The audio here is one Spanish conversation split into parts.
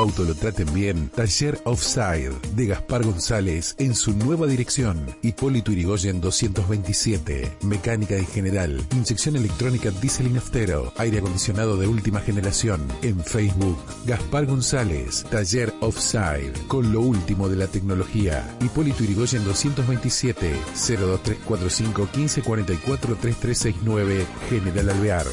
auto lo traten bien, Taller Offside de Gaspar González en su nueva dirección. Hipólito Irigoyen 227. Mecánica en general. Inyección electrónica Diesel Inaftero. Aire acondicionado de última generación. En Facebook, Gaspar González, Taller Offside. Con lo último de la tecnología. Hipólito Irigoyen 227. 02345 1544 3369 General Alvear.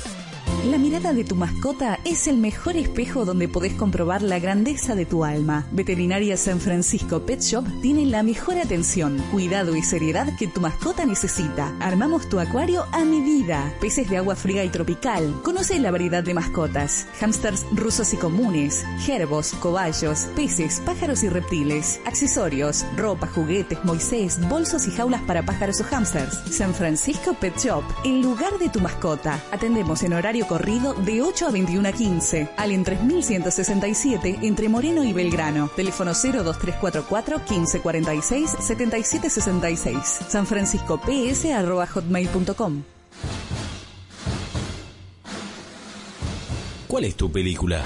La mirada de tu mascota es el mejor espejo donde podés comprobar la grandeza de tu alma. Veterinaria San Francisco Pet Shop tiene la mejor atención, cuidado y seriedad que tu mascota necesita. Armamos tu acuario a medida. Peces de agua fría y tropical. Conoce la variedad de mascotas. Hamsters rusos y comunes, gerbos, cobayos, peces, pájaros y reptiles. Accesorios, ropa, juguetes, Moisés, bolsos y jaulas para pájaros o hamsters. San Francisco Pet Shop, el lugar de tu mascota. Atendemos en horario corrido de 8 a 21 a 15. Allen 3167 entre Moreno y Belgrano. Teléfono 02344 1546 7766. San Francisco PS arroba hotmail.com. ¿Cuál es tu película?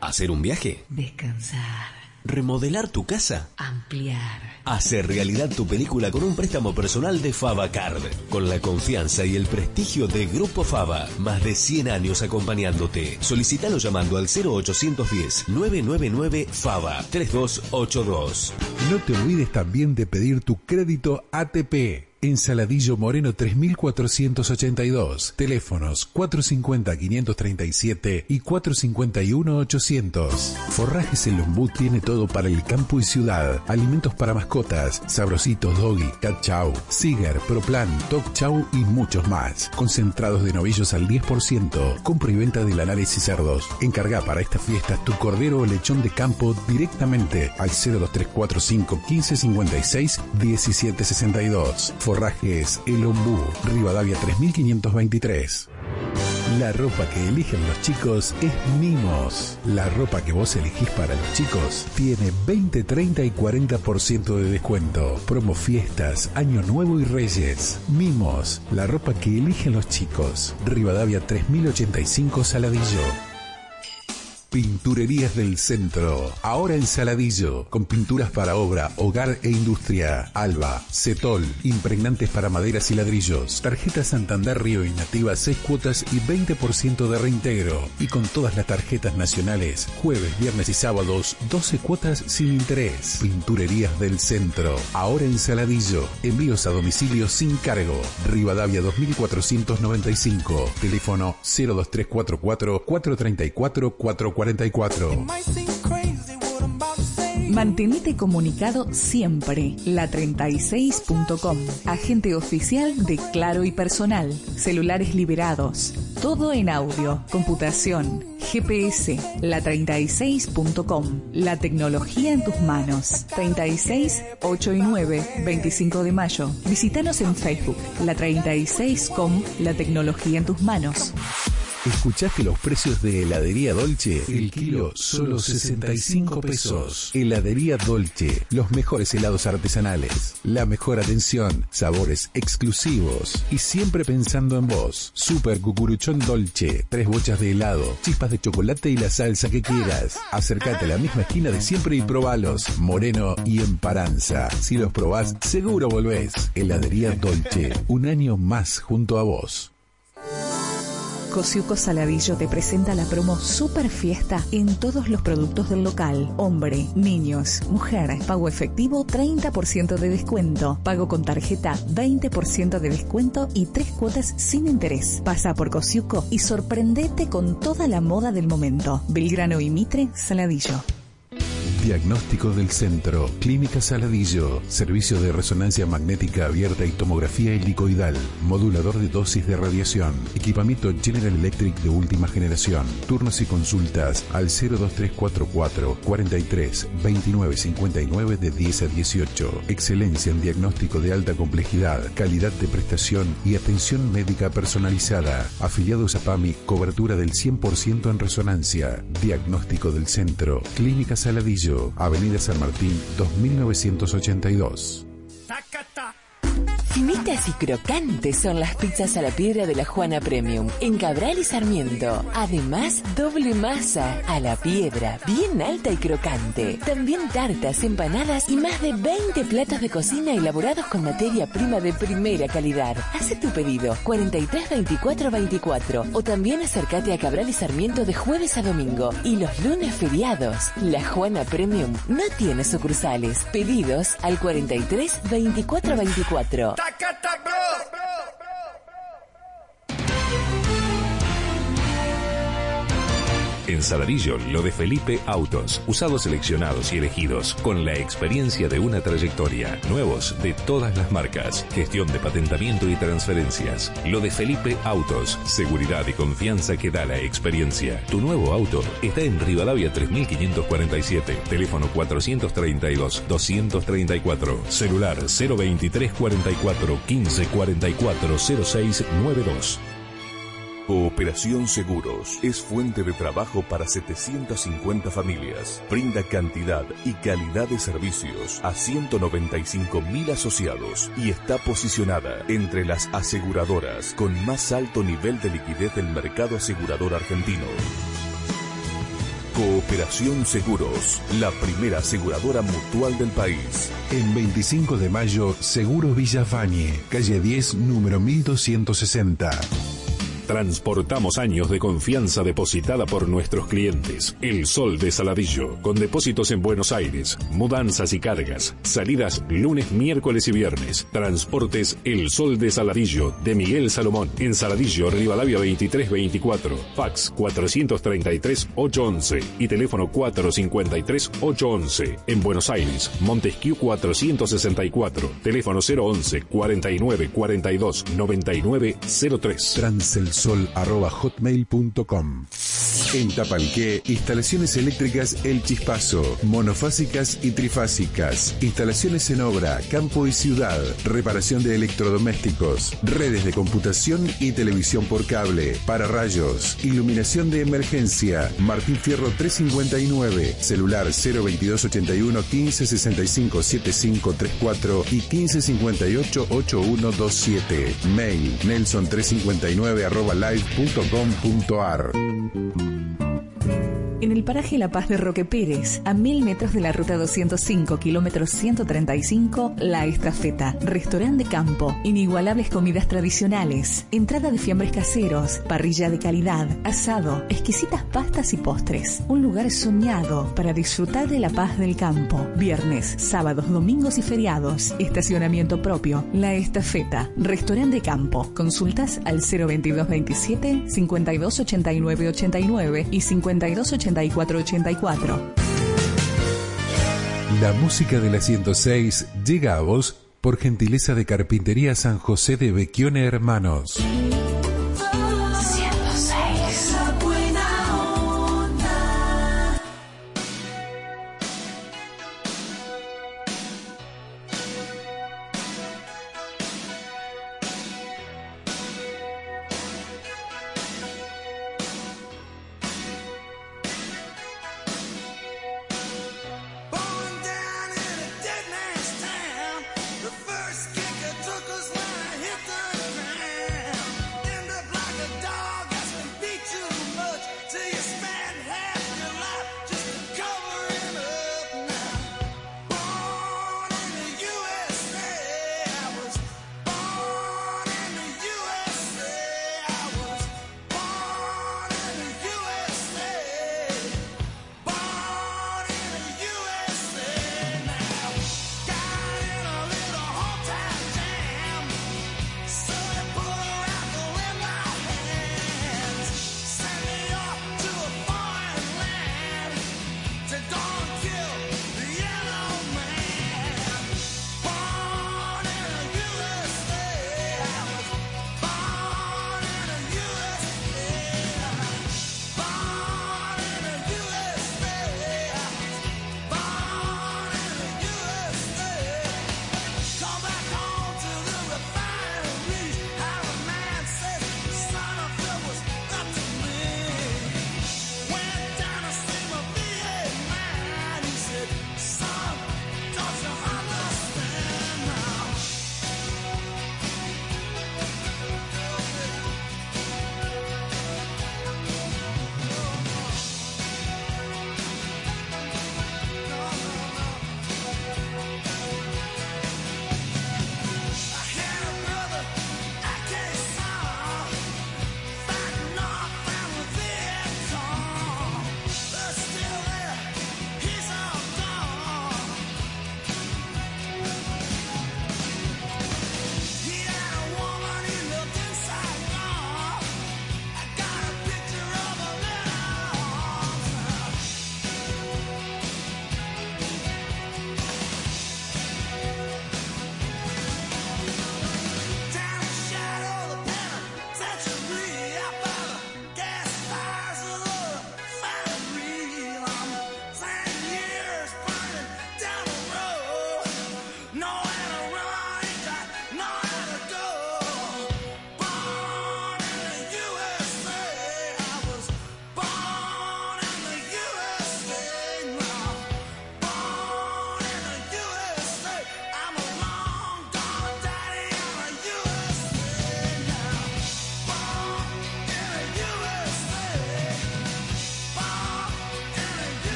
¿Hacer un viaje? Descansar. ¿Remodelar tu casa? Ampliar. Hacer realidad tu película con un préstamo personal de Card. Con la confianza y el prestigio de Grupo Fava. Más de 100 años acompañándote. Solicítalo llamando al 0810-999 Fava 3282. No te olvides también de pedir tu crédito ATP. En Saladillo Moreno 3482. Teléfonos 450-537 y 451-800. Forrajes El Lombú tiene todo para el campo y ciudad. Alimentos para mascotas, sabrositos, doggy, cat chow, cigar, proplan, toc chow y muchos más. Concentrados de novillos al 10%. Compra y venta de lanares y cerdos. Encarga para estas fiestas tu cordero o lechón de campo directamente al 02345 1556 1762. El Ombú, Rivadavia 3523. La ropa que eligen los chicos es Mimos. La ropa que vos elegís para los chicos tiene 20, 30 y 40% de descuento. Promo fiestas, Año Nuevo y Reyes. Mimos. La ropa que eligen los chicos. Rivadavia 3085 Saladillo. Pinturerías del Centro. Ahora en Saladillo. Con pinturas para obra, hogar e industria. Alba, Cetol. Impregnantes para maderas y ladrillos. Tarjeta Santander Río y Nativa 6 cuotas y 20% de reintegro. Y con todas las tarjetas nacionales. Jueves, viernes y sábados. 12 cuotas sin interés. Pinturerías del Centro. Ahora en Saladillo. Envíos a domicilio sin cargo. Rivadavia 2495. Teléfono 02344 434 440 44. Mantenete comunicado siempre. La36.com. Agente oficial de Claro y Personal. Celulares liberados. Todo en audio. Computación. GPS. La36.com. La tecnología en tus manos. 36, 8 y 9. 25 de mayo. Visítanos en Facebook. La36.com. La tecnología en tus manos. ¿Escuchaste los precios de heladería Dolce? El kilo solo 65 pesos. Heladería Dolce, los mejores helados artesanales, la mejor atención, sabores exclusivos y siempre pensando en vos. Super Cucuruchón Dolce, tres bochas de helado, chispas de chocolate y la salsa que quieras. Acércate a la misma esquina de siempre y probalos. Moreno y Emparanza. Si los probás, seguro volvés. Heladería Dolce, un año más junto a vos. Cosiuco Saladillo te presenta la promo Super Fiesta en todos los productos del local. Hombre, niños, mujer. Pago efectivo 30% de descuento. Pago con tarjeta 20% de descuento y tres cuotas sin interés. Pasa por Cosiuco y sorprendete con toda la moda del momento. Belgrano y Mitre, Saladillo. Diagnóstico del Centro, Clínica Saladillo, servicio de resonancia magnética abierta y tomografía helicoidal, modulador de dosis de radiación, equipamiento General Electric de última generación, turnos y consultas al 02344 43 29 59 de 10 a 18. Excelencia en diagnóstico de alta complejidad, calidad de prestación y atención médica personalizada. Afiliados a PAMI, cobertura del 100% en resonancia. Diagnóstico del Centro, Clínica Saladillo. Avenida San Martín, 2982. Finitas y crocantes son las pizzas a la piedra de la Juana Premium, en Cabral y Sarmiento. Además, doble masa, a la piedra, bien alta y crocante. También tartas, empanadas y más de 20 platos de cocina elaborados con materia prima de primera calidad. Hace tu pedido 43 24 24 o también acércate a Cabral y Sarmiento de jueves a domingo y los lunes feriados. La Juana Premium no tiene sucursales. Pedidos al 43 24 24. Taca, taca, En Saladillo, lo de Felipe Autos. Usados seleccionados y elegidos con la experiencia de una trayectoria. Nuevos de todas las marcas. Gestión de patentamiento y transferencias. Lo de Felipe Autos. Seguridad y confianza que da la experiencia. Tu nuevo auto está en Rivadavia 3547. Teléfono 432-234. Celular 023 44 15 44 0692. Cooperación Seguros es fuente de trabajo para 750 familias. Brinda cantidad y calidad de servicios a 195 mil asociados y está posicionada entre las aseguradoras con más alto nivel de liquidez del mercado asegurador argentino. Cooperación Seguros, la primera aseguradora mutual del país. En 25 de mayo, Seguro Villafañe, calle 10, número 1260. Transportamos años de confianza depositada por nuestros clientes. El Sol de Saladillo, con depósitos en Buenos Aires, mudanzas y cargas, salidas lunes, miércoles y viernes. Transportes El Sol de Saladillo, de Miguel Salomón, en Saladillo, Rivadavia 2324, fax 433-811 y teléfono 453-811. En Buenos Aires, Montesquieu 464, teléfono 011 49 42 99 03 hotmail.com En Tapalqué, instalaciones eléctricas El Chispazo, monofásicas y trifásicas, instalaciones en obra, campo y ciudad, reparación de electrodomésticos, redes de computación y televisión por cable, para rayos, iluminación de emergencia, Martín Fierro 359, celular 02281 1565 7534 y 1558 8127, mail nelson 359 arroba live.com.ar. En el paraje La Paz de Roque Pérez, a mil metros de la ruta 205, kilómetros 135, La Estafeta, restaurante de campo, inigualables comidas tradicionales, entrada de fiambres caseros, parrilla de calidad, asado, exquisitas pastas y postres. Un lugar soñado para disfrutar de la paz del campo. Viernes, sábados, domingos y feriados. Estacionamiento propio. La Estafeta, restaurante de campo. Consultas al 02227 5289 89 y 5289 8484. La música de la 106 llega a vos por gentileza de Carpintería San José de Bequione Hermanos.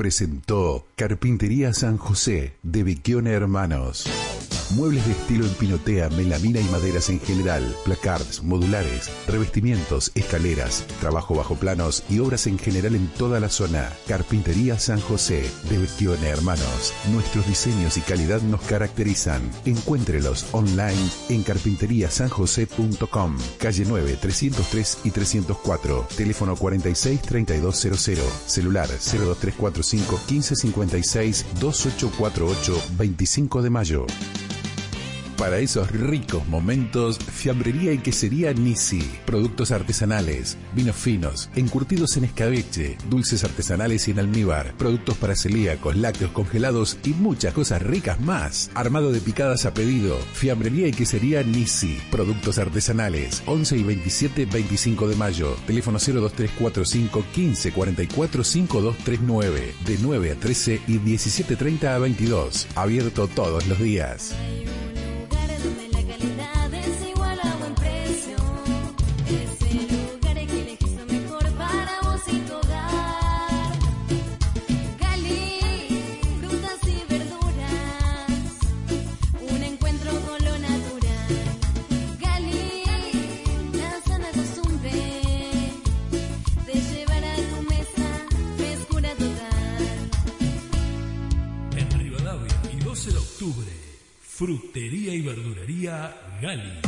Presentó Carpintería San José de Vicchione Hermanos. Muebles de estilo en pinotea, melamina y maderas en general, placards, modulares, revestimientos, escaleras, trabajo bajo planos y obras en general en toda la zona. Carpintería San José de Betione Hermanos. Nuestros diseños y calidad nos caracterizan. Encuéntrelos online en carpinteriasanjose.com. Calle 9, 303 y 304. Teléfono 46 3200. Celular 02345 1556 2848 25 de mayo. Para esos ricos momentos, fiambrería y quesería Nisi. Productos artesanales, vinos finos, encurtidos en escabeche, dulces artesanales y en almíbar, productos para celíacos, lácteos congelados y muchas cosas ricas más. Armado de picadas a pedido, fiambrería y quesería Nisi. Productos artesanales, 11 y 27, 25 de mayo. Teléfono 02345 15 44 5239. De 9 a 13 y 17.30 a 22. Abierto todos los días. Frutería y Verdulería Gali.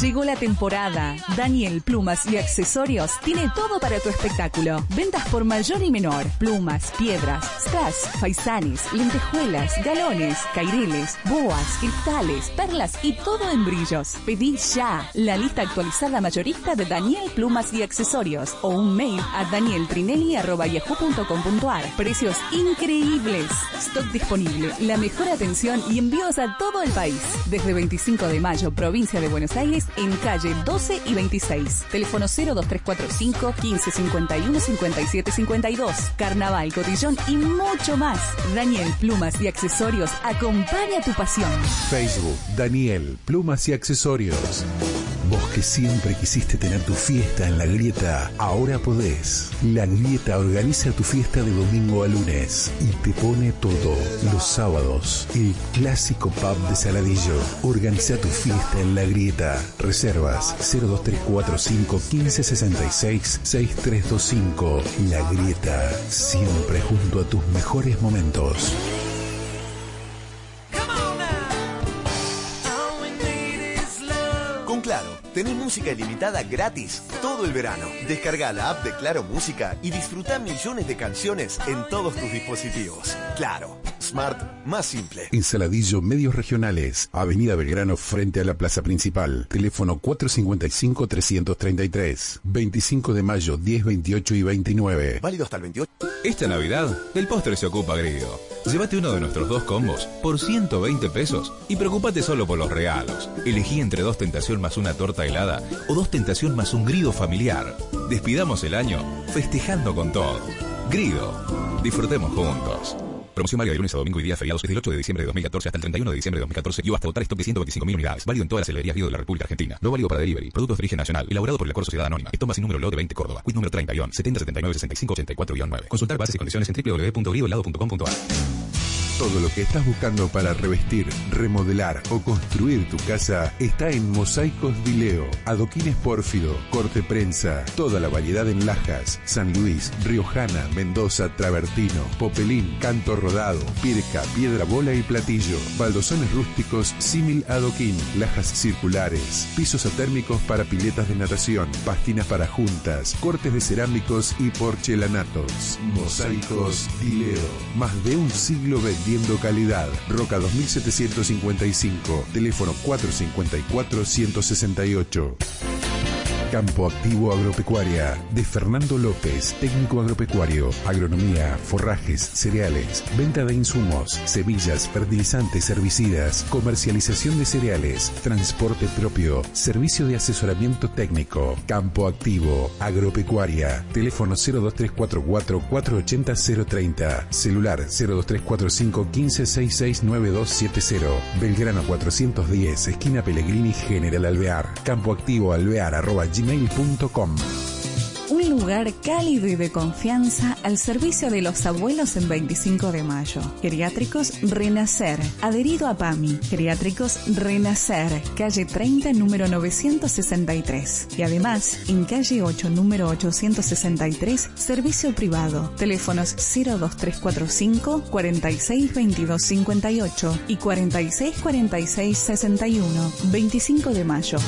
Llegó la temporada. Daniel Plumas y Accesorios tiene todo para tu espectáculo. Ventas por mayor y menor. Plumas, piedras, strass, faisanes, lentejuelas, galones, caireles, boas, cristales, perlas y todo en brillos. Pedí ya la lista actualizada mayorista de Daniel Plumas y Accesorios o un mail a danieltrinelli.yahoo.com.ar. Precios increíbles. Stock disponible, la mejor atención y envíos a todo el país. Desde 25 de mayo, provincia de Buenos Aires, en calle 12 y 26. Teléfono 02345 1551 5752. Carnaval, cotillón y mucho más. Daniel Plumas y Accesorios acompaña tu pasión. Facebook, Daniel, Plumas y Accesorios. Siempre quisiste tener tu fiesta en la grieta, ahora podés. La grieta organiza tu fiesta de domingo a lunes y te pone todo. Los sábados, el clásico pub de Saladillo. Organiza tu fiesta en la grieta. Reservas 02345 1566 6325. La grieta, siempre junto a tus mejores momentos. Tenés música ilimitada gratis todo el verano. Descarga la app de Claro Música y disfruta millones de canciones en todos tus dispositivos. Claro, Smart más simple. En Saladillo, Medios Regionales, Avenida Belgrano frente a la Plaza Principal. Teléfono 455-333. 25 de mayo, 10, 28 y 29. Válido hasta el 28. Esta Navidad, el postre se ocupa Grido. Llévate uno de nuestros dos combos por 120 pesos y preocupate solo por los regalos. Elegí entre dos tentación más una torta helada o dos tentación más un grido familiar. Despidamos el año festejando con todo. Grido. Disfrutemos juntos. Promoción válida de lunes a domingo y días feriados desde el 8 de diciembre de 2014 hasta el 31 de diciembre de 2014 y hasta agotar stock de 125.000 unidades. Válido en todas las heladerías Grido de la República Argentina. No válido para delivery. Productos de origen nacional. Elaborado por el Acuerdo Sociedad Anónima. Toma sin número lote 20 Córdoba. Quit número 30 7079 65 84 9 Consultar bases y condiciones en www.gridohelado.com.ar Todo lo que estás buscando para revestir, remodelar o construir tu casa está en Mosaicos Dileo. Adoquines pórfido, corte prensa, toda la variedad en lajas, San Luis, Riojana, Mendoza, Travertino, Popelín, Canto Rodado, Pirca, Piedra Bola y Platillo. Baldosones rústicos símil adoquín, lajas circulares, pisos atérmicos para piletas de natación, pastinas para juntas, cortes de cerámicos y porcelanatos. Mosaicos Dileo. Más de un siglo vendiendo calidad. Roca 2755. Teléfono 454-168. Campo Activo Agropecuaria de Fernando López, técnico agropecuario, agronomía, forrajes, cereales, venta de insumos, semillas, fertilizantes, herbicidas, comercialización de cereales, transporte propio, servicio de asesoramiento técnico. Campo Activo Agropecuaria, teléfono 02344 480 030, celular 02345 15669270, Belgrano 410, esquina Pellegrini, General Alvear, Campo Activo Alvear arroba gmail.com. Un lugar cálido y de confianza al servicio de los abuelos en 25 de mayo. Geriátricos Renacer, adherido a PAMI. Geriátricos Renacer, calle 30, número 963. Y además, en calle 8, número 863, servicio privado. Teléfonos 02345 46 22 58 y 46 46 61. 25 de mayo.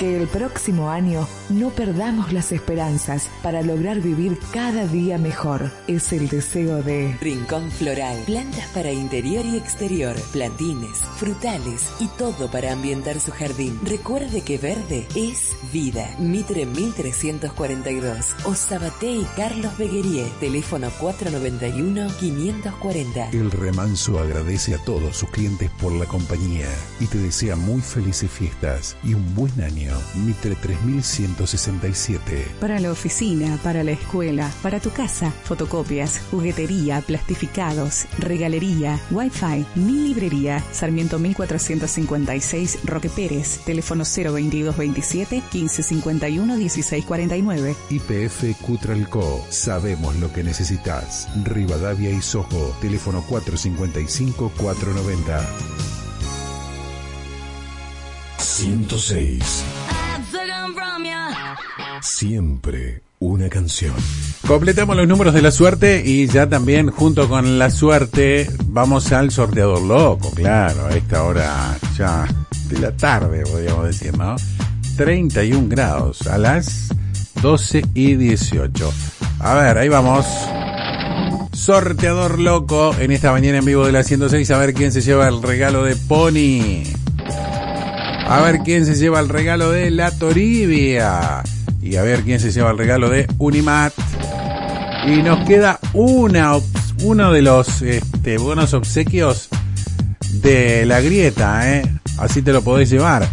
Que el próximo año no perdamos las esperanzas para lograr vivir cada día mejor. Es el deseo de Rincón Floral. Plantas para interior y exterior, plantines, frutales y todo para ambientar su jardín. Recuerde que verde es vida. Mitre 1342 o Sabaté y Carlos Beguerie. Teléfono 491-540. El remanso agradece a todos sus clientes por la compañía y te desea muy felices fiestas y un buen año. Mitre 3167. Para la oficina, para la escuela, para tu casa, fotocopias, juguetería, plastificados, regalería, wifi, mi librería, Sarmiento 1456, Roque Pérez, teléfono 02227 1551 1649. IPF Cutralco. Sabemos lo que necesitas. Rivadavia y Sojo. Teléfono 455 490. 106. Siempre una canción. Completamos los números de la suerte y ya también junto con la suerte vamos al sorteador loco, claro, a esta hora ya de la tarde podríamos decir, ¿no? 31 grados a las 12 y 18. A ver, ahí vamos. Sorteador loco en esta mañana en vivo de la 106 a ver quién se lleva el regalo de Pony. A ver quién se lleva el regalo de La Toribia. Y a ver quién se lleva el regalo de Unimat. Y nos queda una, uno de los este, buenos obsequios de la grieta, ¿eh? Así te lo podés llevar.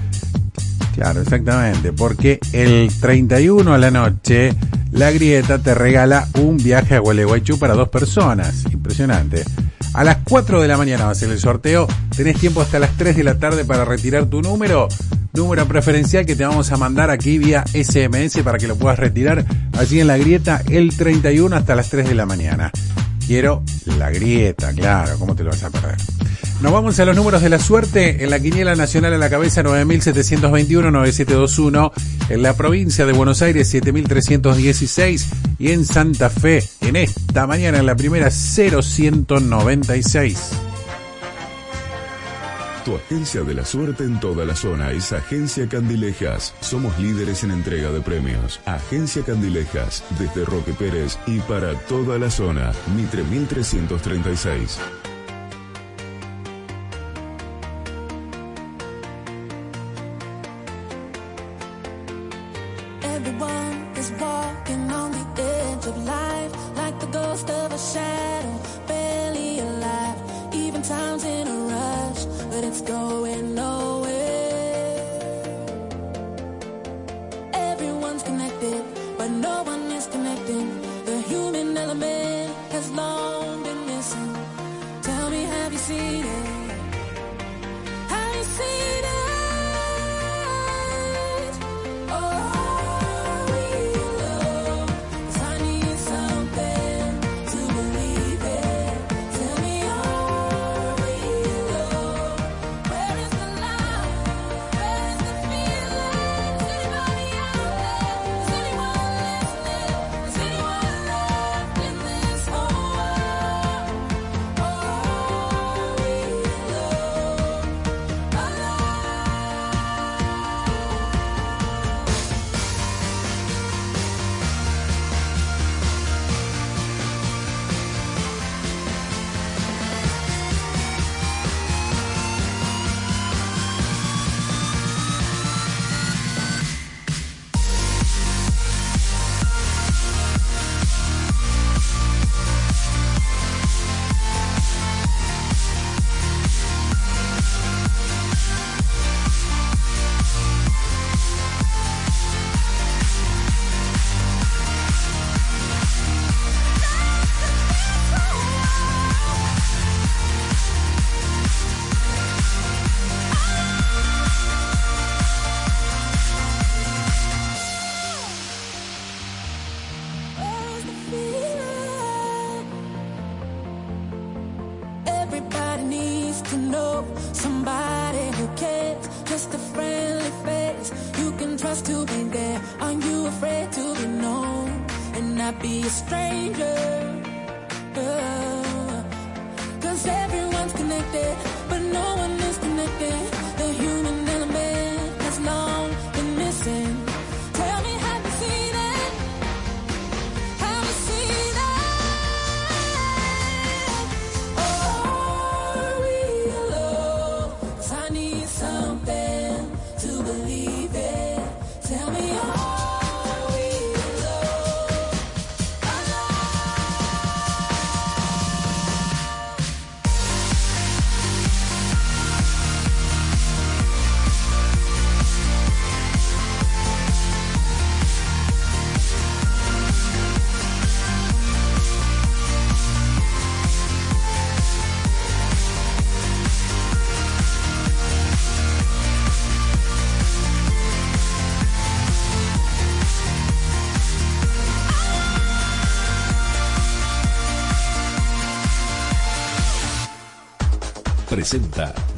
Claro, exactamente. Porque el 31 a la noche, la grieta te regala un viaje a Gualeguaychú para dos personas. Impresionante. A las 4 de la mañana va a ser el sorteo. Tenés tiempo hasta las 3 de la tarde para retirar tu número. Número preferencial que te vamos a mandar aquí vía SMS para que lo puedas retirar allí en la grieta el 31 hasta las 3 de la mañana. Quiero la grieta, claro, ¿cómo te lo vas a perder? Nos vamos a los números de la suerte. En la quiniela nacional a la cabeza 9721-9721. En la provincia de Buenos Aires 7316. Y en Santa Fe, en esta mañana, en la primera 0196. Tu agencia de la suerte en toda la zona es Agencia Candilejas. Somos líderes en entrega de premios. Agencia Candilejas, desde Roque Pérez y para toda la zona. Mitre 1336. Not be a stranger?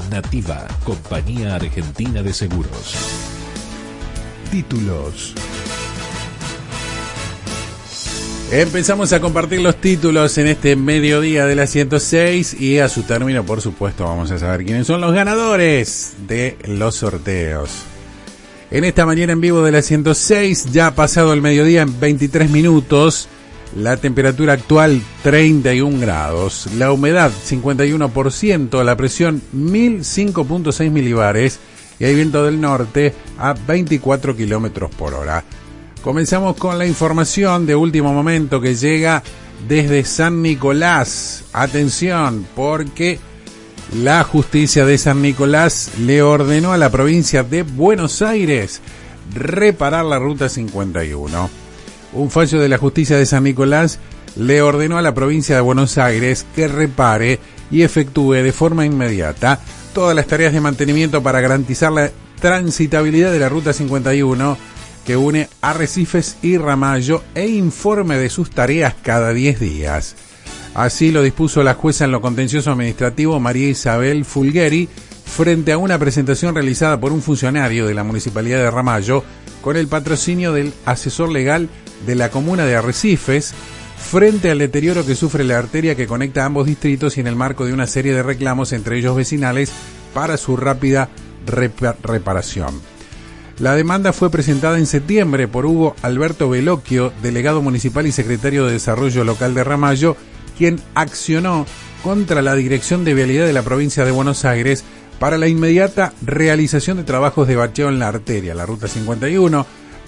Nativa, Compañía Argentina de Seguros. Títulos. Empezamos a compartir los títulos en este mediodía de la 106 y a su término, por supuesto, vamos a saber quiénes son los ganadores de los sorteos. En esta mañana en vivo de la 106, ya ha pasado el mediodía en 23 minutos, la temperatura actual 31 grados, la humedad 51%, la presión 1005.6 milibares y hay viento del norte a 24 kilómetros por hora. Comenzamos con la información de último momento que llega desde San Nicolás. Atención, porque la justicia de San Nicolás le ordenó a la provincia de Buenos Aires reparar la ruta 51. Un fallo de la justicia de San Nicolás le ordenó a la provincia de Buenos Aires que repare y efectúe de forma inmediata todas las tareas de mantenimiento para garantizar la transitabilidad de la ruta 51 que une Arrecifes y Ramallo e informe de sus tareas cada 10 días. Así lo dispuso la jueza en lo contencioso administrativo María Isabel Fulgueri frente a una presentación realizada por un funcionario de la Municipalidad de Ramallo con el patrocinio del asesor legal de la comuna de Arrecifes frente al deterioro que sufre la arteria que conecta ambos distritos y en el marco de una serie de reclamos entre ellos vecinales para su rápida repa- reparación. La demanda fue presentada en septiembre por Hugo Alberto Veloquio, delegado municipal y secretario de Desarrollo Local de Ramallo, quien accionó contra la Dirección de Vialidad de la provincia de Buenos Aires para la inmediata realización de trabajos de bacheo en la arteria, la Ruta 51,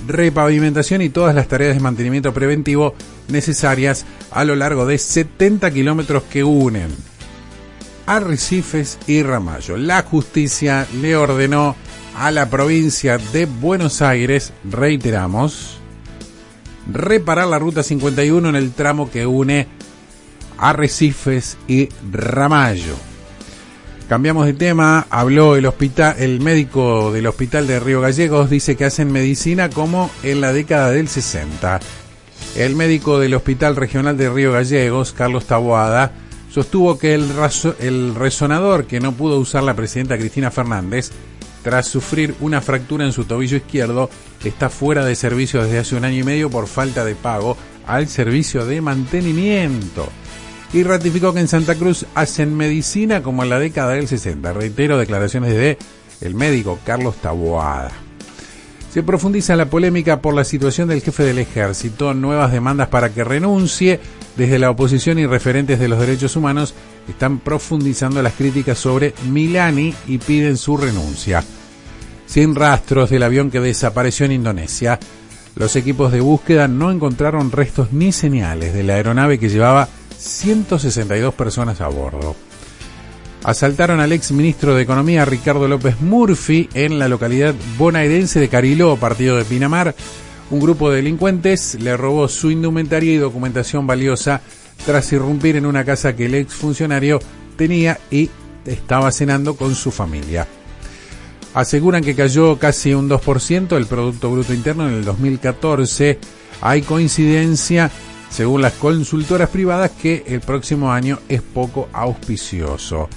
repavimentación y todas las tareas de mantenimiento preventivo necesarias a lo largo de 70 kilómetros que unen Arrecifes y Ramallo. La justicia le ordenó a la provincia de Buenos Aires, reiteramos, reparar la ruta 51 en el tramo que une Arrecifes y Ramallo. Cambiamos de tema, habló el médico del hospital de Río Gallegos dice que hacen medicina como en la década del 60. El médico del Hospital Regional de Río Gallegos, Carlos Taboada, sostuvo que el resonador que no pudo usar la presidenta Cristina Fernández tras sufrir una fractura en su tobillo izquierdo está fuera de servicio desde hace un año y medio por falta de pago al servicio de mantenimiento. Y ratificó que en Santa Cruz hacen medicina como en la década del 60. Reitero declaraciones de el médico Carlos Taboada. Se profundiza la polémica por la situación del jefe del ejército, nuevas demandas para que renuncie. Desde la oposición y referentes de los derechos humanos están profundizando las críticas sobre Milani y piden su renuncia. Sin rastros del avión que desapareció en Indonesia, los equipos de búsqueda no encontraron restos ni señales de la aeronave que llevaba 162 personas a bordo asaltaron al ex ministro de Economía Ricardo López Murphy en la localidad bonaerense de Cariló, partido de Pinamar. Un grupo de delincuentes le robó su indumentaria y documentación valiosa tras irrumpir en una casa que el ex funcionario tenía y estaba cenando con su familia. Aseguran que cayó casi un 2% el Producto Bruto Interno en el 2014. Hay coincidencia, según las consultoras privadas, que el próximo año es poco auspicioso.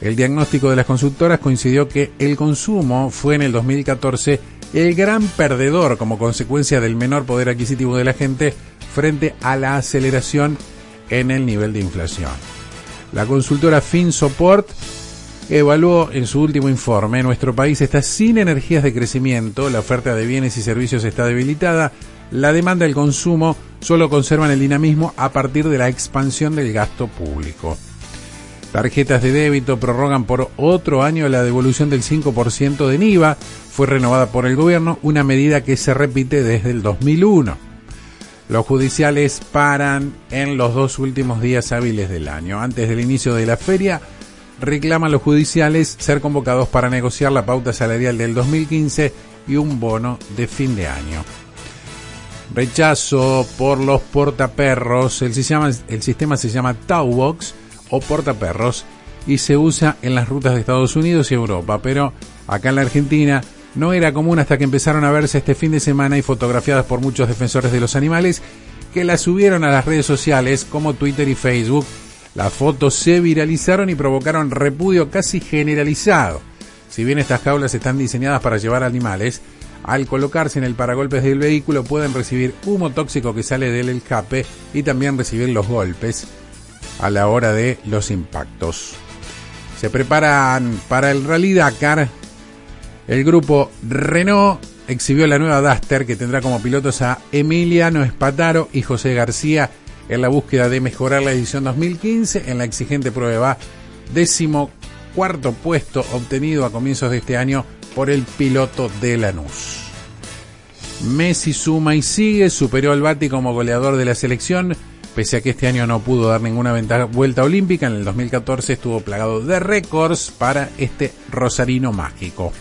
El diagnóstico de las consultoras coincidió que el consumo fue en el 2014 el gran perdedor como consecuencia del menor poder adquisitivo de la gente frente a la aceleración en el nivel de inflación. La consultora FinSupport evaluó en su último informe, nuestro país está sin energías de crecimiento, la oferta de bienes y servicios está debilitada, la demanda y el consumo solo conservan el dinamismo a partir de la expansión del gasto público. Tarjetas de débito prorrogan por otro año la devolución del 5% de NIVA, fue renovada por el gobierno, una medida que se repite desde el 2001. Los judiciales paran en los dos últimos días hábiles del año. Antes del inicio de la feria, reclaman los judiciales ser convocados para negociar la pauta salarial del 2015 y un bono de fin de año. Rechazo por los portaperros. El sistema, el sistema se llama Taubox o portaperros y se usa en las rutas de Estados Unidos y Europa, pero acá en la Argentina no era común hasta que empezaron a verse este fin de semana y fotografiadas por muchos defensores de los animales que las subieron a las redes sociales como Twitter y Facebook. Las fotos se viralizaron y provocaron repudio casi generalizado. Si bien estas jaulas están diseñadas para llevar animales, al colocarse en el paragolpes del vehículo pueden recibir humo tóxico que sale del escape y también recibir los golpes a la hora de los impactos. Se preparan para el Rally Dakar. El grupo Renault exhibió la nueva Duster que tendrá como pilotos a Emiliano Espataro y José García en la búsqueda de mejorar la edición 2015 en la exigente prueba décimo cuarto puesto obtenido a comienzos de este año por el piloto de Lanús. Messi suma y sigue, superó al Bati como goleador de la selección, pese a que este año no pudo dar ninguna vuelta olímpica, en el 2014 estuvo plagado de récords para este rosarino mágico.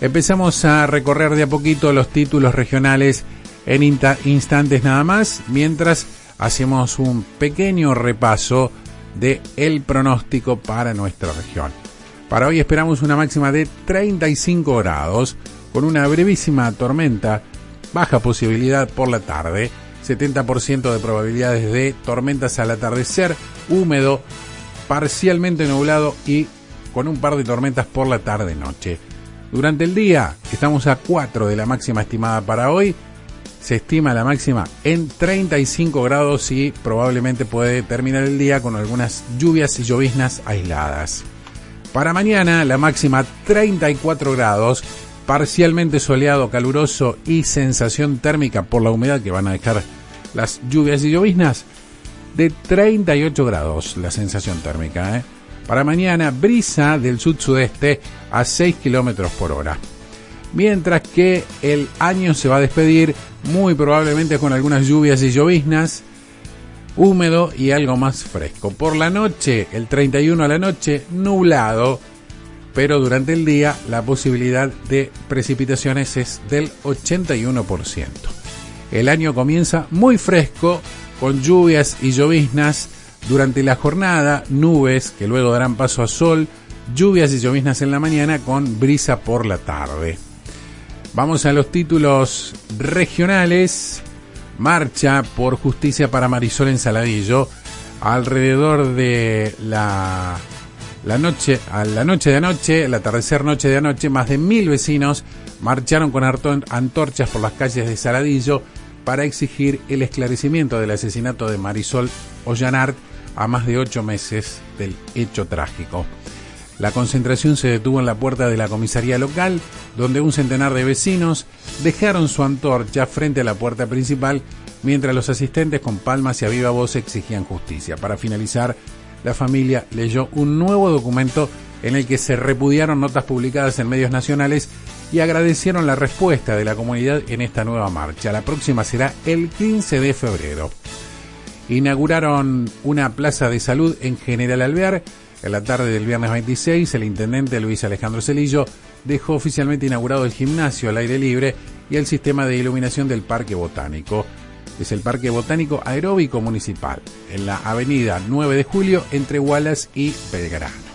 Empezamos a recorrer de a poquito los títulos regionales en instantes nada más, mientras hacemos un pequeño repaso de el pronóstico para nuestra región. Para hoy esperamos una máxima de 35 grados, con una brevísima tormenta, baja posibilidad por la tarde, 70% de probabilidades de tormentas al atardecer, húmedo, parcialmente nublado y con un par de tormentas por la tarde-noche. Durante el día estamos a 4 de la máxima estimada para hoy. Se estima la máxima en 35 grados y probablemente puede terminar el día con algunas lluvias y lloviznas aisladas. Para mañana la máxima 34 grados, parcialmente soleado, caluroso y sensación térmica por la humedad que van a dejar las lluvias y lloviznas de 38 grados la sensación térmica. ¿eh? Para mañana brisa del sud-sudeste a 6 kilómetros por hora. Mientras que el año se va a despedir muy probablemente con algunas lluvias y lloviznas, húmedo y algo más fresco. Por la noche, el 31 a la noche, nublado, pero durante el día la posibilidad de precipitaciones es del 81%. El año comienza muy fresco, con lluvias y lloviznas durante la jornada, nubes que luego darán paso a sol, lluvias y lloviznas en la mañana con brisa por la tarde. Vamos a los títulos regionales. Marcha por justicia para Marisol en Saladillo. Alrededor de la, la noche, a la noche de anoche, el atardecer noche de anoche, más de mil vecinos marcharon con antorchas por las calles de Saladillo para exigir el esclarecimiento del asesinato de Marisol Ollanart a más de ocho meses del hecho trágico. La concentración se detuvo en la puerta de la comisaría local, donde un centenar de vecinos dejaron su antorcha frente a la puerta principal, mientras los asistentes con palmas y a viva voz exigían justicia. Para finalizar, la familia leyó un nuevo documento en el que se repudiaron notas publicadas en medios nacionales y agradecieron la respuesta de la comunidad en esta nueva marcha. La próxima será el 15 de febrero inauguraron una plaza de salud en General Alvear. En la tarde del viernes 26, el intendente Luis Alejandro Celillo dejó oficialmente inaugurado el gimnasio al aire libre y el sistema de iluminación del Parque Botánico. Es el Parque Botánico Aeróbico Municipal, en la avenida 9 de Julio entre Wallace y Belgrano.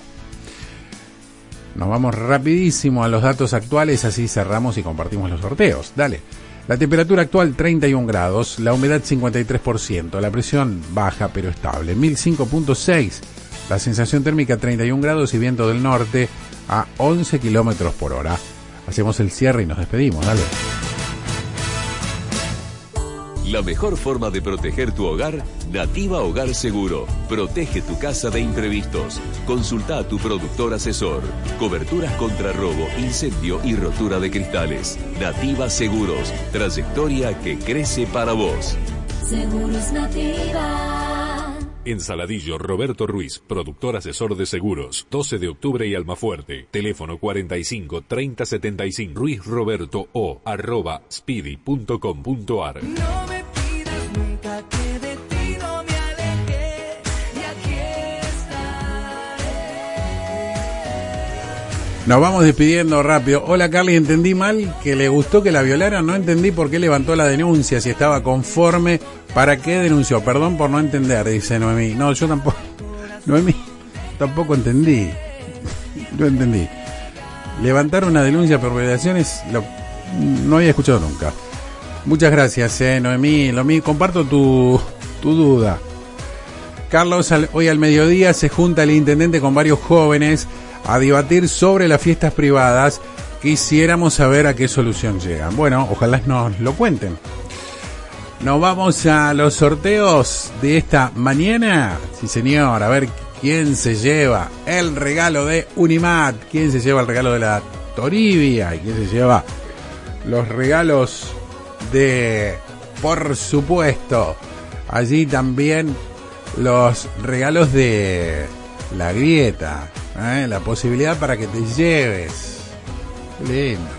Nos vamos rapidísimo a los datos actuales, así cerramos y compartimos los sorteos. Dale. La temperatura actual 31 grados, la humedad 53%, la presión baja pero estable, 1005.6. La sensación térmica 31 grados y viento del norte a 11 kilómetros por hora. Hacemos el cierre y nos despedimos, dale. La mejor forma de proteger tu hogar, Nativa Hogar Seguro. Protege tu casa de imprevistos. Consulta a tu productor asesor. Coberturas contra robo, incendio y rotura de cristales. Nativa Seguros. Trayectoria que crece para vos. Seguros Nativa. En Saladillo, Roberto Ruiz, productor asesor de seguros. 12 de octubre y Almafuerte. Teléfono 45 30 75. Ruiz Roberto o arroba speedy.com.ar. Nos vamos despidiendo rápido. Hola Carly, entendí mal que le gustó que la violaran. No entendí por qué levantó la denuncia, si estaba conforme. ¿Para qué denunció? Perdón por no entender, dice Noemí. No, yo tampoco. Noemí, tampoco entendí. No entendí. Levantar una denuncia por violaciones lo, no había escuchado nunca. Muchas gracias, eh, Noemí. Comparto tu, tu duda. Carlos, al- hoy al mediodía se junta el intendente con varios jóvenes a debatir sobre las fiestas privadas. Quisiéramos saber a qué solución llegan. Bueno, ojalá nos lo cuenten. Nos vamos a los sorteos de esta mañana. Sí, señor, a ver quién se lleva el regalo de Unimat, quién se lleva el regalo de la Toribia y quién se lleva los regalos de, por supuesto, allí también los regalos de la grieta, ¿eh? la posibilidad para que te lleves. Lindo.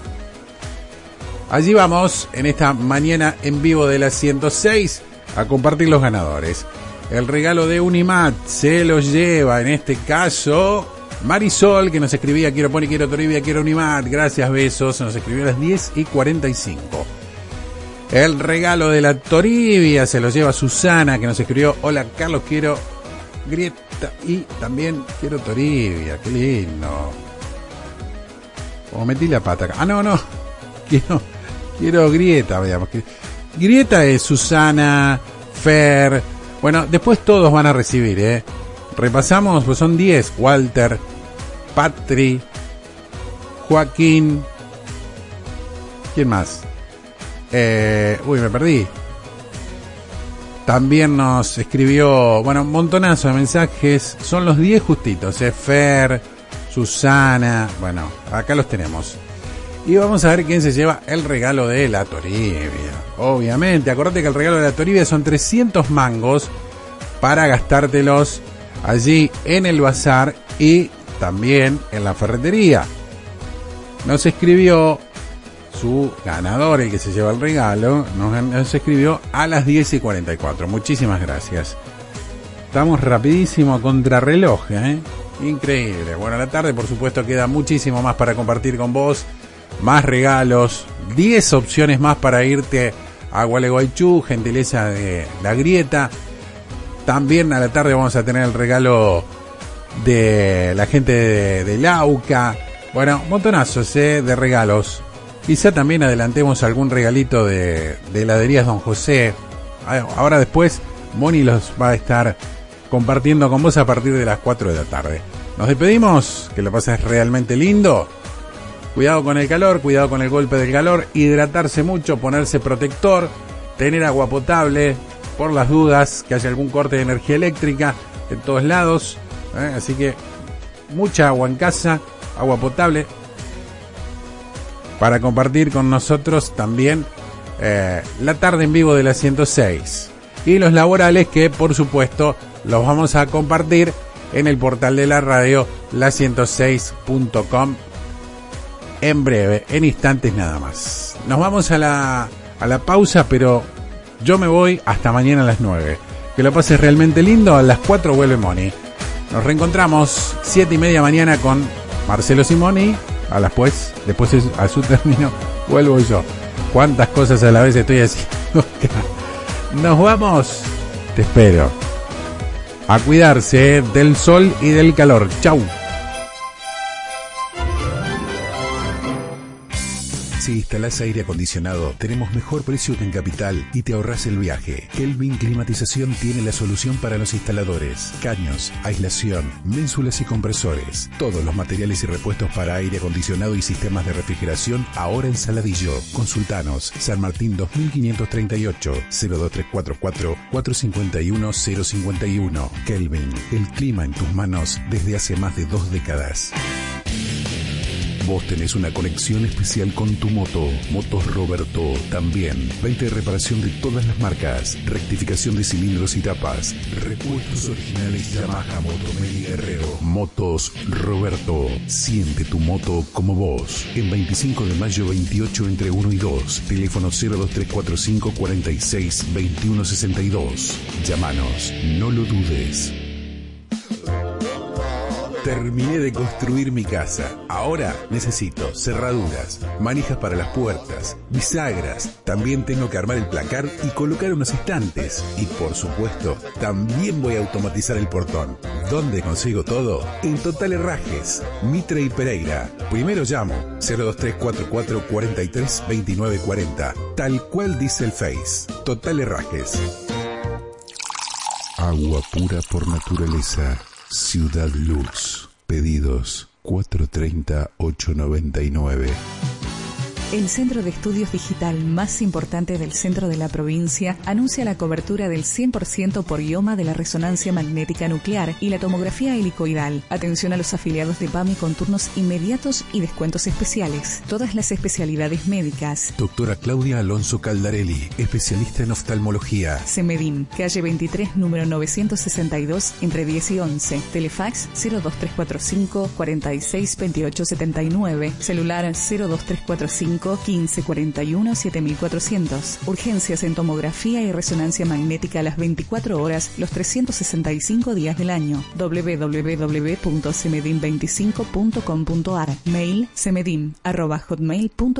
Allí vamos en esta mañana en vivo de la 106 a compartir los ganadores. El regalo de Unimat se los lleva en este caso Marisol que nos escribía quiero Pony, quiero Toribia, quiero Unimat. Gracias, besos. Nos escribió a las 10 y 45. El regalo de la Toribia se lo lleva Susana que nos escribió hola Carlos, quiero Grieta y también quiero Toribia. Qué lindo. O metí la pata acá. Ah, no, no. Quiero, quiero Grieta, veamos. Grieta es Susana, Fer. Bueno, después todos van a recibir, ¿eh? Repasamos, pues son 10. Walter, Patri, Joaquín. ¿Quién más? Eh, uy, me perdí. También nos escribió, bueno, un montonazo de mensajes. Son los 10 justitos, ¿eh? Fer, Susana. Bueno, acá los tenemos. Y vamos a ver quién se lleva el regalo de la Toribia. Obviamente, acordate que el regalo de la Toribia son 300 mangos para gastártelos allí en el bazar y también en la ferretería. Nos escribió su ganador, el que se lleva el regalo, nos, escribió a las 10 y 44. Muchísimas gracias. Estamos rapidísimo a contrarreloj, ¿eh? Increíble. Bueno, a la tarde, por supuesto, queda muchísimo más para compartir con vos. Más regalos, 10 opciones más para irte a Gualeguaychú, gentileza de la grieta. También a la tarde vamos a tener el regalo de la gente de, de Lauca. Bueno, montonazos ¿eh? de regalos. Quizá también adelantemos algún regalito de, de heladerías Don José. Ah, Ahora después, Moni los va a estar compartiendo con vos a partir de las 4 de la tarde. Nos despedimos, que lo pases realmente lindo. Cuidado con el calor, cuidado con el golpe del calor, hidratarse mucho, ponerse protector, tener agua potable, por las dudas que haya algún corte de energía eléctrica en todos lados. ¿eh? Así que mucha agua en casa, agua potable, para compartir con nosotros también eh, la tarde en vivo de la 106. Y los laborales que por supuesto los vamos a compartir en el portal de la radio la106.com en breve, en instantes nada más. Nos vamos a la, a la pausa, pero yo me voy hasta mañana a las 9. Que lo pases realmente lindo, a las 4 vuelve Moni. Nos reencontramos 7 y media mañana con Marcelo Simoni. A las pues, después es- a su término vuelvo yo. Cuántas cosas a la vez estoy haciendo. Nos vamos. Te espero. A cuidarse del sol y del calor. Chau. Si instalás aire acondicionado, tenemos mejor precio que en Capital y te ahorras el viaje. Kelvin Climatización tiene la solución para los instaladores. Caños, aislación, ménsulas y compresores. Todos los materiales y repuestos para aire acondicionado y sistemas de refrigeración ahora en Saladillo. Consultanos San Martín 2538 02344 451 051. Kelvin, el clima en tus manos desde hace más de dos décadas. Vos tenés una conexión especial con tu moto. Motos Roberto también. Venta y reparación de todas las marcas. Rectificación de cilindros y tapas. Repuestos originales Yamaha Motomel y Guerrero. Motos Roberto. Siente tu moto como vos. En 25 de mayo 28 entre 1 y 2. Teléfono 02345 46 2162. Llámanos. No lo dudes. Terminé de construir mi casa. Ahora necesito cerraduras, manijas para las puertas, bisagras. También tengo que armar el placar y colocar unos estantes. Y por supuesto, también voy a automatizar el portón. ¿Dónde consigo todo? En Total Herrajes, Mitre y Pereira. Primero llamo 02344 43 29 40. Tal cual dice el Face. Total Herrajes. Agua pura por naturaleza. Ciudad Luz. Pedidos 430-899. El centro de estudios digital más importante del centro de la provincia anuncia la cobertura del 100% por ioma de la resonancia magnética nuclear y la tomografía helicoidal. Atención a los afiliados de PAMI con turnos inmediatos y descuentos especiales. Todas las especialidades médicas. Doctora Claudia Alonso Caldarelli, especialista en oftalmología. Semedín, calle 23, número 962, entre 10 y 11. Telefax 02345 462879. Celular 02345 5 15 41 7400. Urgencias en tomografía y resonancia magnética a las 24 horas, los 365 días del año. www.cmedin25.com.ar Mail cemedim.com